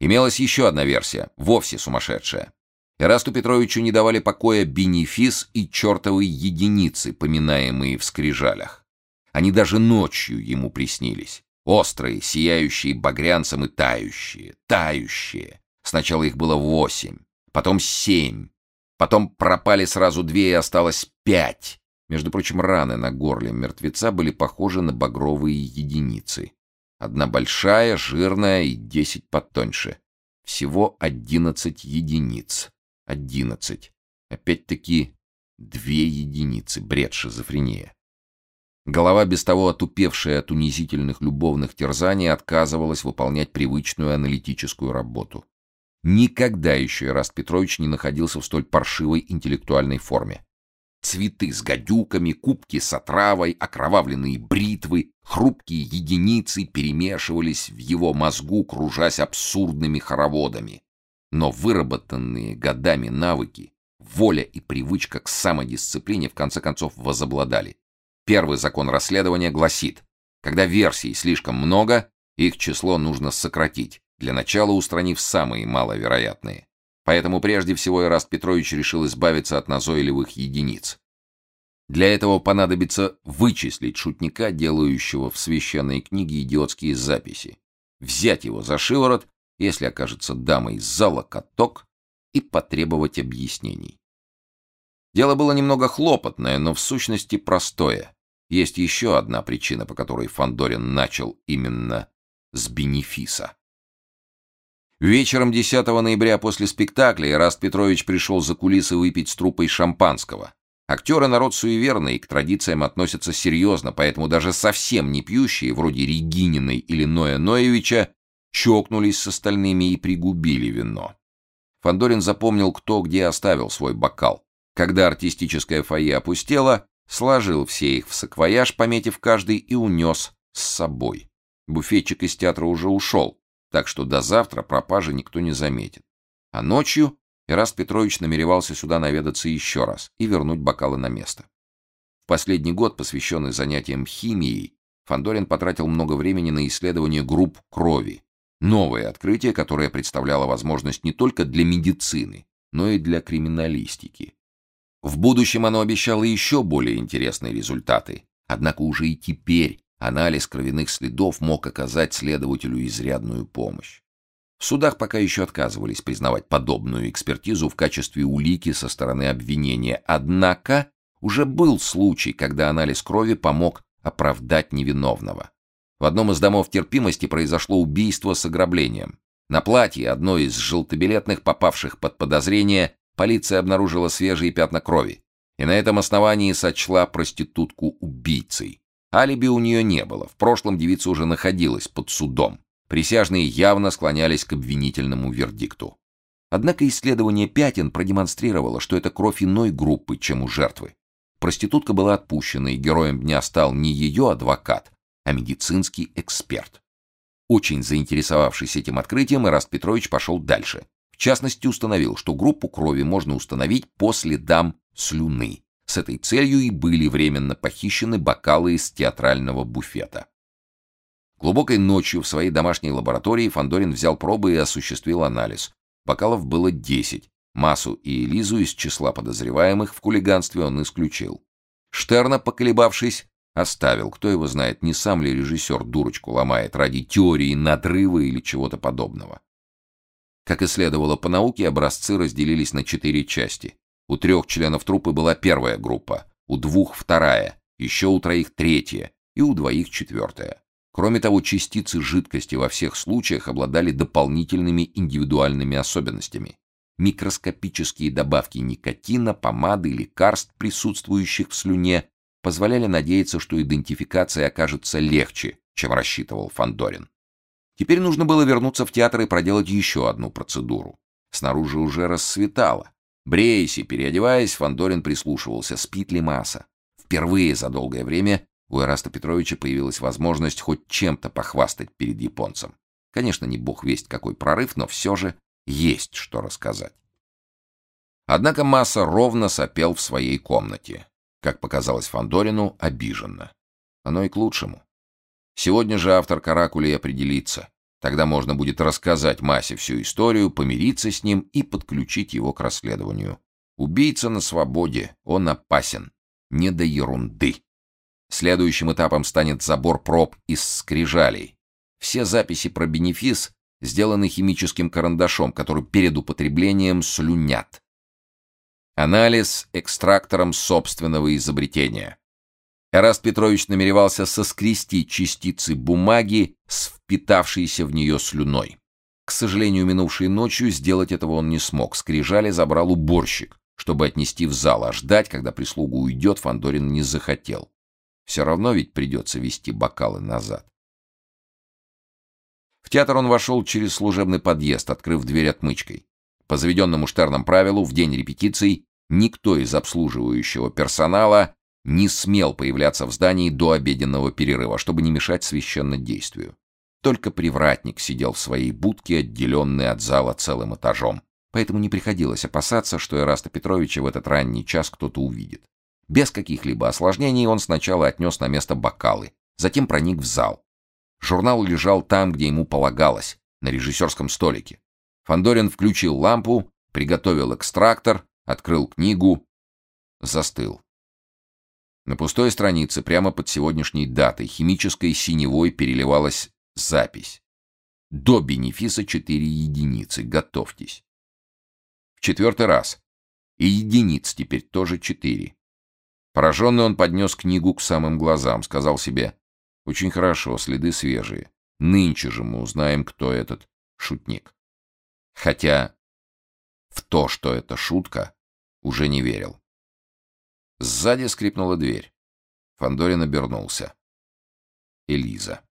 Имелась еще одна версия, вовсе сумасшедшая. Ирасту Петровичу не давали покоя бенефис и чертовы единицы, поминаемые в скрижалях. Они даже ночью ему приснились. Острые, сияющие багрянцем и тающие, тающие. Сначала их было восемь, потом семь, потом пропали сразу две и осталось пять. Между прочим, раны на горле мертвеца были похожи на багровые единицы. Одна большая, жирная и десять потоньше. Всего одиннадцать единиц. Одиннадцать. Опять-таки две единицы. Бред шизофрения. Голова, без того отупевшая от унизительных любовных терзаний, отказывалась выполнять привычную аналитическую работу. Никогда еще Ираст Петрович не находился в столь паршивой интеллектуальной форме. Цветы с гадюками, кубки с отравой, окровавленные бритвы, хрупкие единицы перемешивались в его мозгу, кружась абсурдными хороводами. Но выработанные годами навыки, воля и привычка к самодисциплине в конце концов возобладали. Первый закон расследования гласит, когда версий слишком много, их число нужно сократить, для начала устранив самые маловероятные. Поэтому прежде всего Ираст Петрович решил избавиться от назойливых единиц. Для этого понадобится вычислить шутника, делающего в священной книге идиотские записи, взять его за шиворот, если окажется дамой за локоток, и потребовать объяснений. Дело было немного хлопотное, но в сущности простое. Есть еще одна причина, по которой Фандорин начал именно с бенефиса. Вечером 10 ноября после спектакля Ираст Петрович пришел за кулисы выпить с труппой шампанского. Актеры народ суеверный и к традициям относятся серьезно, поэтому даже совсем не пьющие, вроде Регининой или Ноя Ноевича, чокнулись с остальными и пригубили вино. Фандорин запомнил, кто где оставил свой бокал. Когда артистическое фойе опустело, сложил все их в саквояж, пометив каждый, и унес с собой. Буфетчик из театра уже ушел, так что до завтра пропажи никто не заметит. А ночью Ираст Петрович намеревался сюда наведаться еще раз и вернуть бокалы на место. В последний год, посвященный занятиям химией, Фандорин потратил много времени на исследование групп крови. Новое открытие, которое представляло возможность не только для медицины, но и для криминалистики. В будущем оно обещало еще более интересные результаты. Однако уже и теперь анализ кровяных следов мог оказать следователю изрядную помощь. В судах пока еще отказывались признавать подобную экспертизу в качестве улики со стороны обвинения, однако уже был случай, когда анализ крови помог оправдать невиновного. В одном из домов терпимости произошло убийство с ограблением. На платье одной из желтобилетных, попавших под подозрение, полиция обнаружила свежие пятна крови и на этом основании сочла проститутку убийцей. Алиби у нее не было, в прошлом девица уже находилась под судом. Присяжные явно склонялись к обвинительному вердикту. Однако исследование пятен продемонстрировало, что это кровь иной группы, чем у жертвы. Проститутка была отпущена, и героем дня стал не ее адвокат, а медицинский эксперт. Очень заинтересовавшись этим открытием, Ираст Петрович пошел дальше частности, установил, что группу крови можно установить по следам слюны. С этой целью и были временно похищены бокалы из театрального буфета. Глубокой ночью в своей домашней лаборатории Фандорин взял пробы и осуществил анализ. Бокалов было 10. Массу и Элизу из числа подозреваемых в хулиганстве он исключил. Штерна, поколебавшись, оставил. Кто его знает, не сам ли режиссер дурочку ломает ради теории надрыва или чего-то подобного. Как и следовало по науке, образцы разделились на четыре части. У трех членов труппы была первая группа, у двух вторая, еще у троих третья и у двоих четвертая. Кроме того, частицы жидкости во всех случаях обладали дополнительными индивидуальными особенностями. Микроскопические добавки никотина, помады, лекарств, присутствующих в слюне, позволяли надеяться, что идентификация окажется легче, чем рассчитывал Фандорин. Теперь нужно было вернуться в театр и проделать еще одну процедуру. Снаружи уже рассветало. Бреясь и переодеваясь, Фандорин прислушивался, спит ли Маса. Впервые за долгое время у Эраста Петровича появилась возможность хоть чем-то похвастать перед японцем. Конечно, не бог весть какой прорыв, но все же есть что рассказать. Однако Масса ровно сопел в своей комнате. Как показалось Фандорину, обиженно. Оно и к лучшему. Сегодня же автор каракули определится, Тогда можно будет рассказать Масе всю историю, помириться с ним и подключить его к расследованию. Убийца на свободе, он опасен. Не до ерунды. Следующим этапом станет забор проб из скрижалей. Все записи про бенефис сделаны химическим карандашом, который перед употреблением слюнят. Анализ экстрактором собственного изобретения. Эраст Петрович намеревался соскрести частицы бумаги с впитавшейся в нее слюной. К сожалению, минувшей ночью сделать этого он не смог. Скрижали забрал уборщик, чтобы отнести в зал, а ждать, когда прислуга уйдет, Фандорин не захотел. Все равно ведь придется вести бокалы назад. В театр он вошел через служебный подъезд, открыв дверь отмычкой. По заведенному Штерном правилу, в день репетиций никто из обслуживающего персонала не смел появляться в здании до обеденного перерыва, чтобы не мешать священнодействию. Только привратник сидел в своей будке, отделенной от зала целым этажом. Поэтому не приходилось опасаться, что Эраста Петровича в этот ранний час кто-то увидит. Без каких-либо осложнений он сначала отнес на место бокалы, затем проник в зал. Журнал лежал там, где ему полагалось, на режиссерском столике. Фандорин включил лампу, приготовил экстрактор, открыл книгу, застыл. На пустой странице, прямо под сегодняшней датой, химической синевой переливалась запись. До бенефиса 4 единицы, готовьтесь. В четвертый раз. И единиц теперь тоже 4. Пораженный он поднес книгу к самым глазам, сказал себе, «Очень хорошо, следы свежие. Нынче же мы узнаем, кто этот шутник». Хотя в то, что это шутка, уже не верил. Сзади скрипнула дверь. Фандорин обернулся. Элиза.